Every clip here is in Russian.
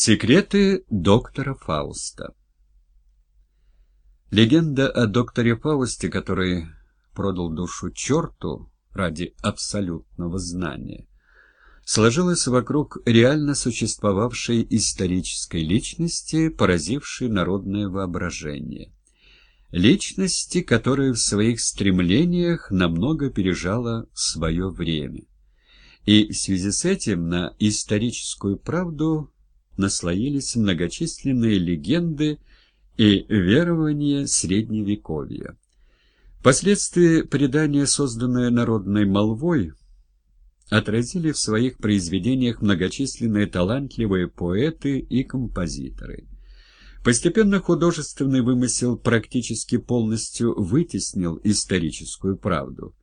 Секреты доктора Фауста Легенда о докторе Фаусте, который продал душу черту ради абсолютного знания, сложилась вокруг реально существовавшей исторической личности, поразившей народное воображение. Личности, которая в своих стремлениях намного пережала свое время. И в связи с этим на историческую правду наслоились многочисленные легенды и верования Средневековья. Впоследствии предания, созданные народной молвой, отразили в своих произведениях многочисленные талантливые поэты и композиторы. Постепенно художественный вымысел практически полностью вытеснил историческую правду.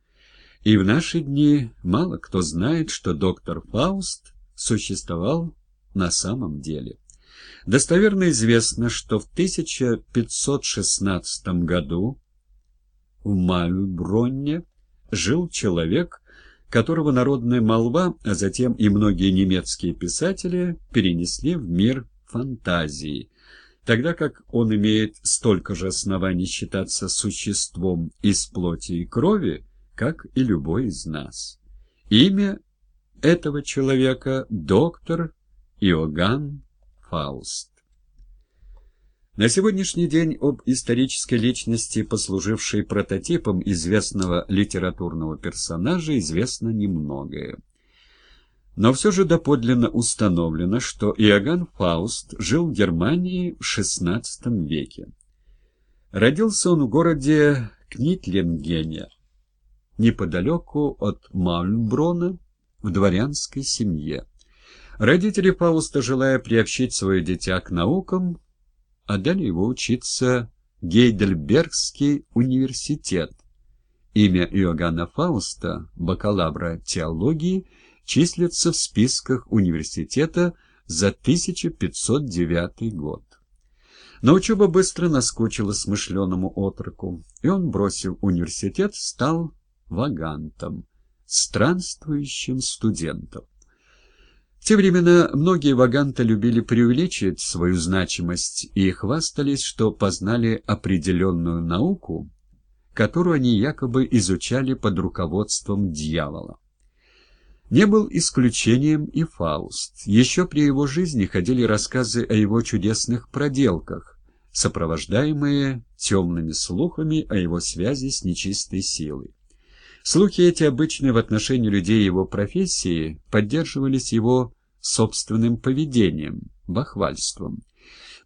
И в наши дни мало кто знает, что доктор Фауст существовал на самом деле. Достоверно известно, что в 1516 году в Мальбронне жил человек, которого народная молва, а затем и многие немецкие писатели перенесли в мир фантазии, тогда как он имеет столько же оснований считаться существом из плоти и крови, как и любой из нас. Имя этого человека – доктор Иоганн Фауст. На сегодняшний день об исторической личности, послужившей прототипом известного литературного персонажа, известно немногое. Но все же доподлинно установлено, что Иоганн Фауст жил в Германии в XVI веке. Родился он в городе Книтлингене, неподалеку от Мальброна, в дворянской семье. Родители Фауста, желая приобщить свое дитя к наукам, отдали его учиться Гейдельбергский университет. Имя Иоганна Фауста, бакалавра теологии, числится в списках университета за 1509 год. Но учеба быстро наскучила смышленому отроку, и он, бросив университет, стал вагантом, странствующим студентом. В те времена многие ваганты любили преувеличить свою значимость и хвастались, что познали определенную науку, которую они якобы изучали под руководством дьявола. Не был исключением и Фауст. Еще при его жизни ходили рассказы о его чудесных проделках, сопровождаемые темными слухами о его связи с нечистой силой. Слухи эти, обычные в отношении людей его профессии, поддерживались его собственным поведением, бахвальством.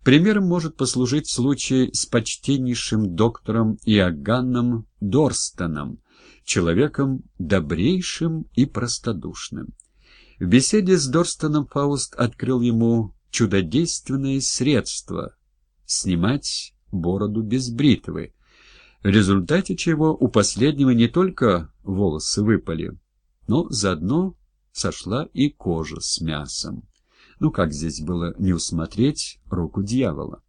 Примером может послужить случай с почтеннейшим доктором Иоганном Дорстоном, человеком добрейшим и простодушным. В беседе с Дорстоном Фауст открыл ему чудодейственное средство — снимать бороду без бритвы, в результате чего у последнего не только волосы выпали, но заодно сошла и кожа с мясом. Ну как здесь было не усмотреть руку дьявола?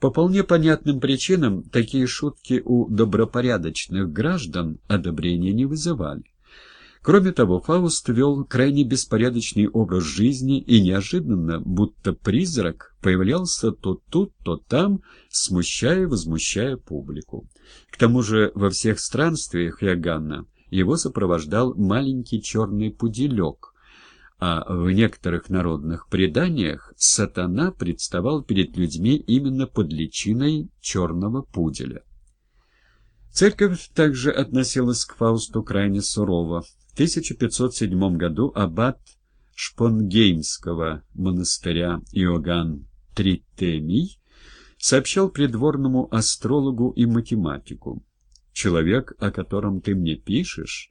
По вполне понятным причинам такие шутки у добропорядочных граждан одобрения не вызывали. Кроме того, Фауст вел крайне беспорядочный образ жизни и неожиданно, будто призрак, появлялся то тут, то там, смущая и возмущая публику. К тому же во всех странствиях Иоганна его сопровождал маленький черный пуделек, а в некоторых народных преданиях сатана представал перед людьми именно под личиной черного пуделя. Церковь также относилась к Фаусту крайне сурово. В 1507 году аббат Шпонгеймского монастыря Иоганн Тритемий сообщал придворному астрологу и математику. Человек, о котором ты мне пишешь,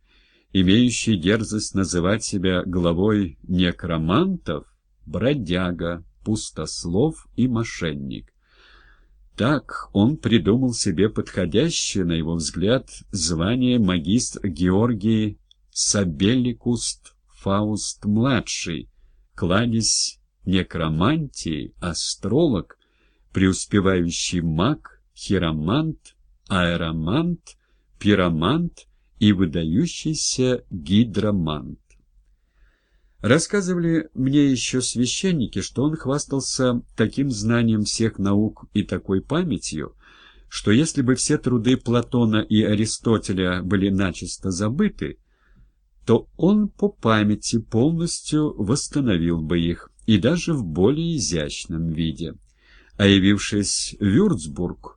имеющий дерзость называть себя главой некромантов, бродяга, пустослов и мошенник. Так он придумал себе подходящее, на его взгляд, звание магистр Георгий Сабеликуст Фауст-младший, кладезь некромантии, астролог, преуспевающий маг, хиромант, аэромант, пиромант и выдающийся гидромант. Рассказывали мне еще священники, что он хвастался таким знанием всех наук и такой памятью, что если бы все труды Платона и Аристотеля были начисто забыты, то он по памяти полностью восстановил бы их, и даже в более изящном виде. А явившись в Вюрцбург,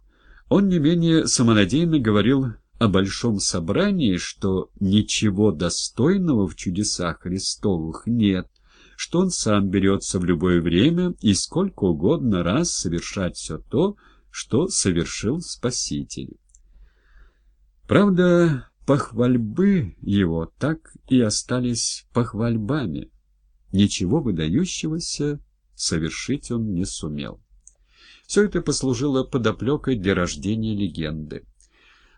он не менее самонадеянно говорил о большом собрании, что ничего достойного в чудесах Христовых нет, что он сам берется в любое время и сколько угодно раз совершать все то, что совершил Спаситель. Правда, похвальбы его так и остались похвальбами. Ничего выдающегося совершить он не сумел. Все это послужило подоплекой для рождения легенды.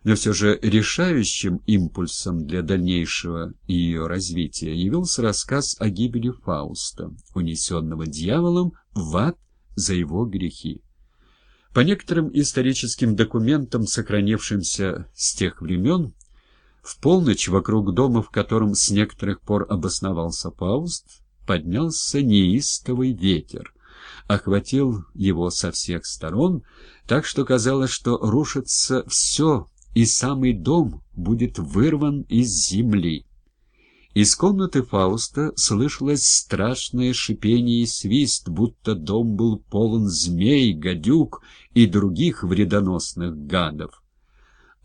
Но все же решающим импульсом для дальнейшего ее развития явился рассказ о гибели Фауста, унесенного дьяволом в ад за его грехи. По некоторым историческим документам, сохранившимся с тех времен, в полночь вокруг дома, в котором с некоторых пор обосновался Фауст, поднялся неистовый ветер, охватил его со всех сторон, так что казалось, что рушится все, и самый дом будет вырван из земли. Из комнаты Фауста слышалось страшное шипение и свист, будто дом был полон змей, гадюк и других вредоносных гадов.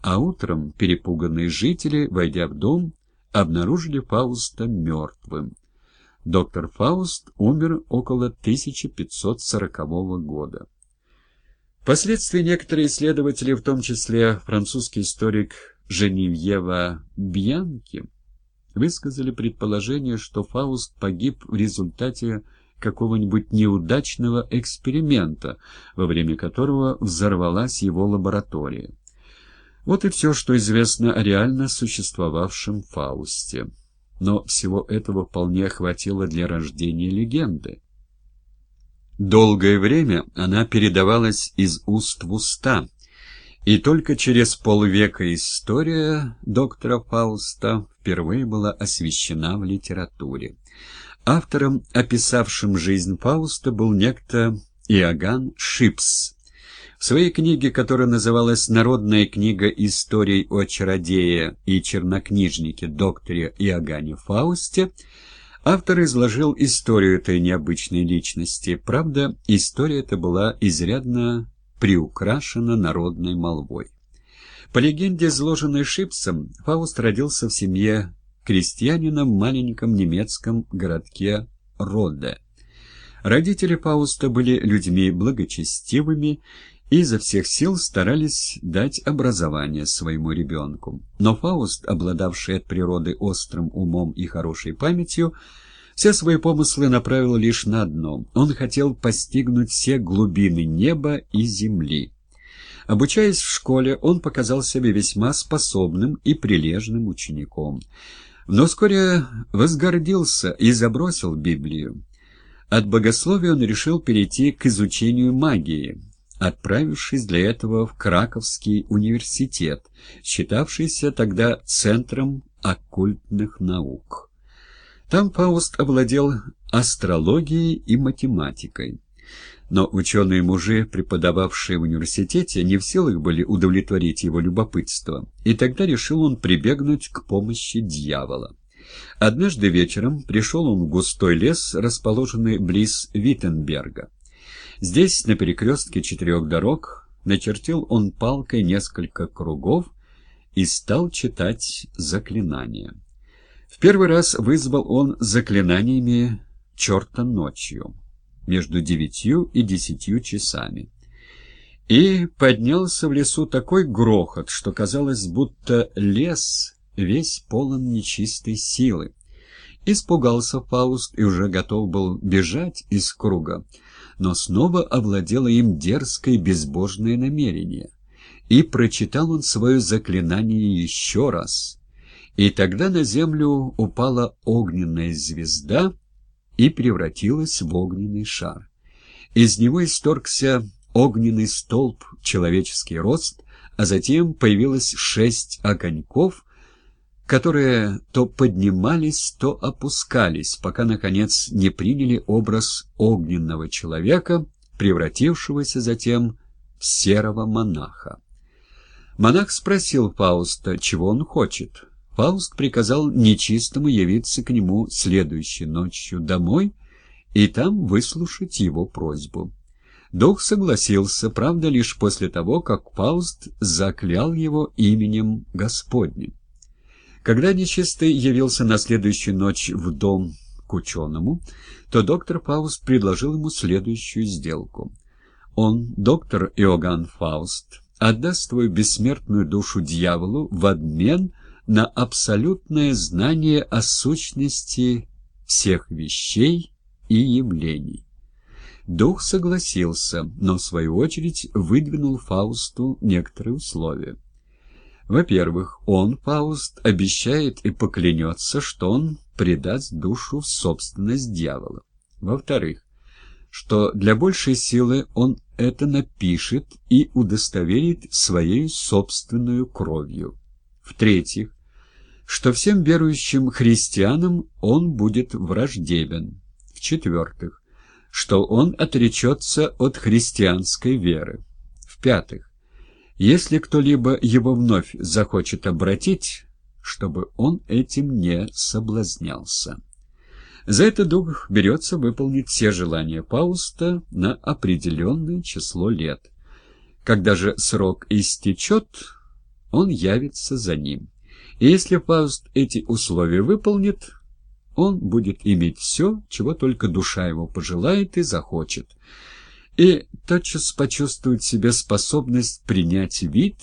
А утром перепуганные жители, войдя в дом, обнаружили Фауста мертвым. Доктор Фауст умер около 1540 года. Впоследствии некоторые исследователи, в том числе французский историк Женевьева Бьянки, высказали предположение, что Фауст погиб в результате какого-нибудь неудачного эксперимента, во время которого взорвалась его лаборатория. Вот и все, что известно о реально существовавшем Фаусте. Но всего этого вполне хватило для рождения легенды. Долгое время она передавалась из уст в уста, и только через полвека история доктора Фауста впервые была освещена в литературе. Автором, описавшим жизнь Фауста, был некто Иоганн Шпис. В своей книге, которая называлась «Народная книга историй о чародее и чернокнижнике докторе Иоганне Фаусте», автор изложил историю этой необычной личности. Правда, история эта была изрядно приукрашена народной молвой. По легенде, изложенной Шписом, Фауст родился в семье крестьянина в маленьком немецком городке Роде. Родители Фауста были людьми благочестивыми и изо всех сил старались дать образование своему ребенку. Но Фауст, обладавший от природы острым умом и хорошей памятью, все свои помыслы направил лишь на одно. Он хотел постигнуть все глубины неба и земли. Обучаясь в школе, он показал себя весьма способным и прилежным учеником. Но вскоре возгордился и забросил Библию. От богословия он решил перейти к изучению магии, отправившись для этого в Краковский университет, считавшийся тогда центром оккультных наук. Там Фауст овладел астрологией и математикой. Но ученые-мужи, преподававшие в университете, не в силах были удовлетворить его любопытство, и тогда решил он прибегнуть к помощи дьявола. Однажды вечером пришел он в густой лес, расположенный близ Виттенберга. Здесь, на перекрестке четырех дорог, начертил он палкой несколько кругов и стал читать заклинания. В первый раз вызвал он заклинаниями черта ночью, между девятью и десятью часами. И поднялся в лесу такой грохот, что казалось, будто лес весь полон нечистой силы. Испугался Фауст и уже готов был бежать из круга, но снова овладело им дерзкое безбожное намерение. И прочитал он свое заклинание еще раз — и тогда на землю упала огненная звезда и превратилась в огненный шар. Из него исторгся огненный столб человеческий рост, а затем появилось шесть огоньков, которые то поднимались, то опускались, пока, наконец, не приняли образ огненного человека, превратившегося затем в серого монаха. Монах спросил Фауста, чего он хочет. Фауст приказал нечистому явиться к нему следующей ночью домой и там выслушать его просьбу. Дух согласился, правда, лишь после того, как Фауст заклял его именем Господним. Когда нечистый явился на следующую ночь в дом к ученому, то доктор Фауст предложил ему следующую сделку. Он, доктор Иоганн Фауст, отдаст твою бессмертную душу дьяволу в обмен на абсолютное знание о сущности всех вещей и явлений. Дух согласился, но в свою очередь выдвинул Фаусту некоторые условия. Во-первых, он, Фауст, обещает и поклянется, что он предаст душу в собственность дьявола. Во-вторых, что для большей силы он это напишет и удостоверит своей собственную кровью. В-третьих, что всем верующим христианам он будет враждебен. В-четвертых, что он отречется от христианской веры. В-пятых, если кто-либо его вновь захочет обратить, чтобы он этим не соблазнялся. За это дух берется выполнить все желания Пауста на определенное число лет. Когда же срок истечет, он явится за ним. И если Фауст эти условия выполнит, он будет иметь все, чего только душа его пожелает и захочет, и тотчас почувствует в себе способность принять вид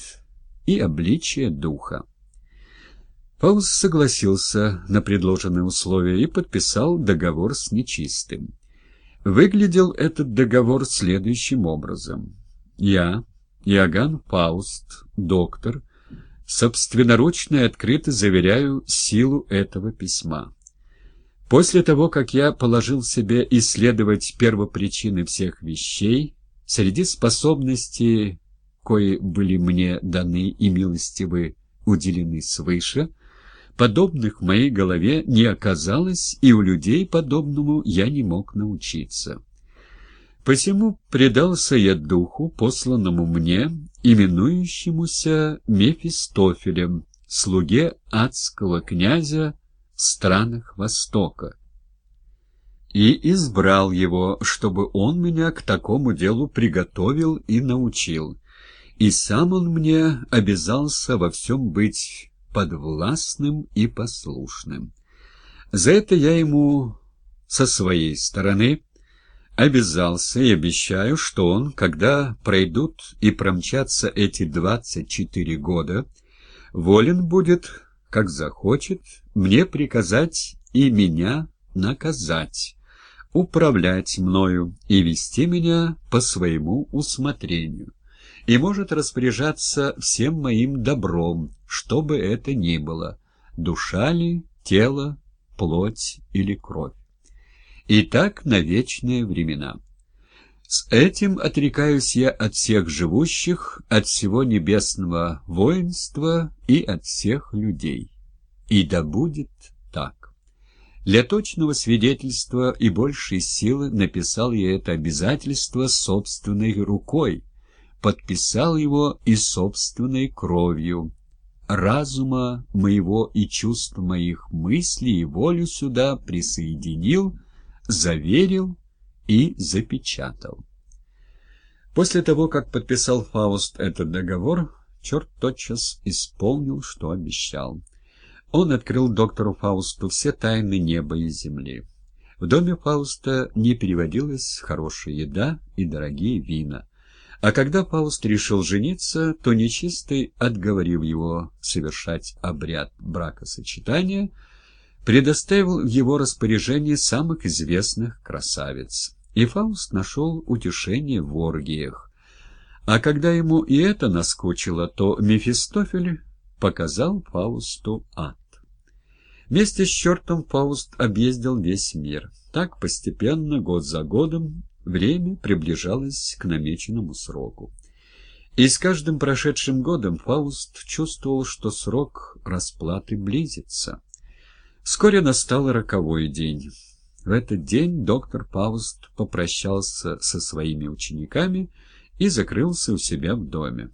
и обличие духа. Фауст согласился на предложенные условия и подписал договор с нечистым. Выглядел этот договор следующим образом. «Я, Иоганн Фауст, доктор, собственноручно и открыто заверяю силу этого письма. После того, как я положил себе исследовать первопричины всех вещей, среди способностей, кои были мне даны и милостивы уделены свыше, подобных в моей голове не оказалось, и у людей подобному я не мог научиться. Посему предался я духу, посланному мне, именующемуся Мефистофелем, слуге адского князя в странах Востока, и избрал его, чтобы он меня к такому делу приготовил и научил, и сам он мне обязался во всем быть подвластным и послушным. За это я ему со своей стороны обязался и обещаю, что он, когда пройдут и промчатся эти двадцать четыре года, волен будет, как захочет, мне приказать и меня наказать, управлять мною и вести меня по своему усмотрению, и может распоряжаться всем моим добром, что бы это ни было, душа ли, тело, плоть или кровь и так на вечные времена. С этим отрекаюсь я от всех живущих, от всего небесного воинства и от всех людей. И да будет так. Для точного свидетельства и большей силы написал я это обязательство собственной рукой, подписал его и собственной кровью. Разума моего и чувств моих мыслей и волю сюда присоединил, заверил и запечатал. После того, как подписал Фауст этот договор, черт тотчас исполнил, что обещал. Он открыл доктору Фаусту все тайны неба и земли. В доме Фауста не переводилась хорошая еда и дорогие вина. А когда Фауст решил жениться, то нечистый, отговорив его совершать обряд бракосочетания, предоставил в его распоряжение самых известных красавиц, и Фауст нашел утешение в оргиях. А когда ему и это наскучило, то Мефистофель показал Фаусту ад. Вместе с чертом Фауст объездил весь мир. Так постепенно, год за годом, время приближалось к намеченному сроку. И с каждым прошедшим годом Фауст чувствовал, что срок расплаты близится. Вскоре настал роковой день. В этот день доктор Фауст попрощался со своими учениками и закрылся у себя в доме.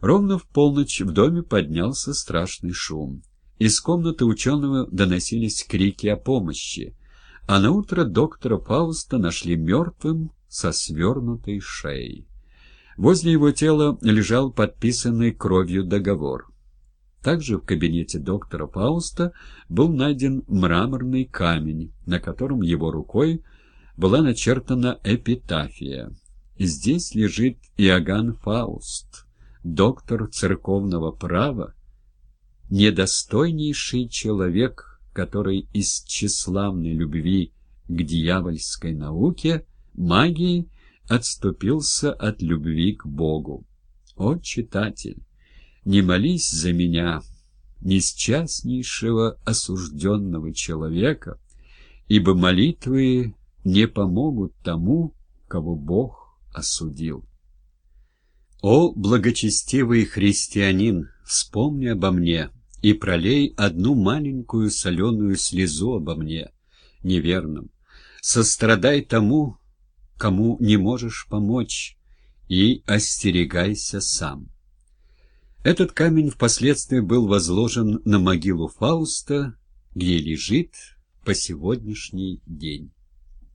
Ровно в полночь в доме поднялся страшный шум. Из комнаты ученого доносились крики о помощи, а на утро доктора Фауста нашли мертвым со свернутой шеей. Возле его тела лежал подписанный кровью договор. Также в кабинете доктора Фауста был найден мраморный камень, на котором его рукой была начертана эпитафия. Здесь лежит Иоганн Фауст, доктор церковного права, недостойнейший человек, который из тщеславной любви к дьявольской науке, магии, отступился от любви к Богу. О, читатель, не молись за меня, несчастнейшего осужденного человека, ибо молитвы не помогут тому, кого Бог осудил. О, благочестивый христианин, вспомни обо мне и пролей одну маленькую соленую слезу обо мне, неверном. Сострадай тому, кому не можешь помочь, и остерегайся сам. Этот камень впоследствии был возложен на могилу Фауста, где лежит по сегодняшний день.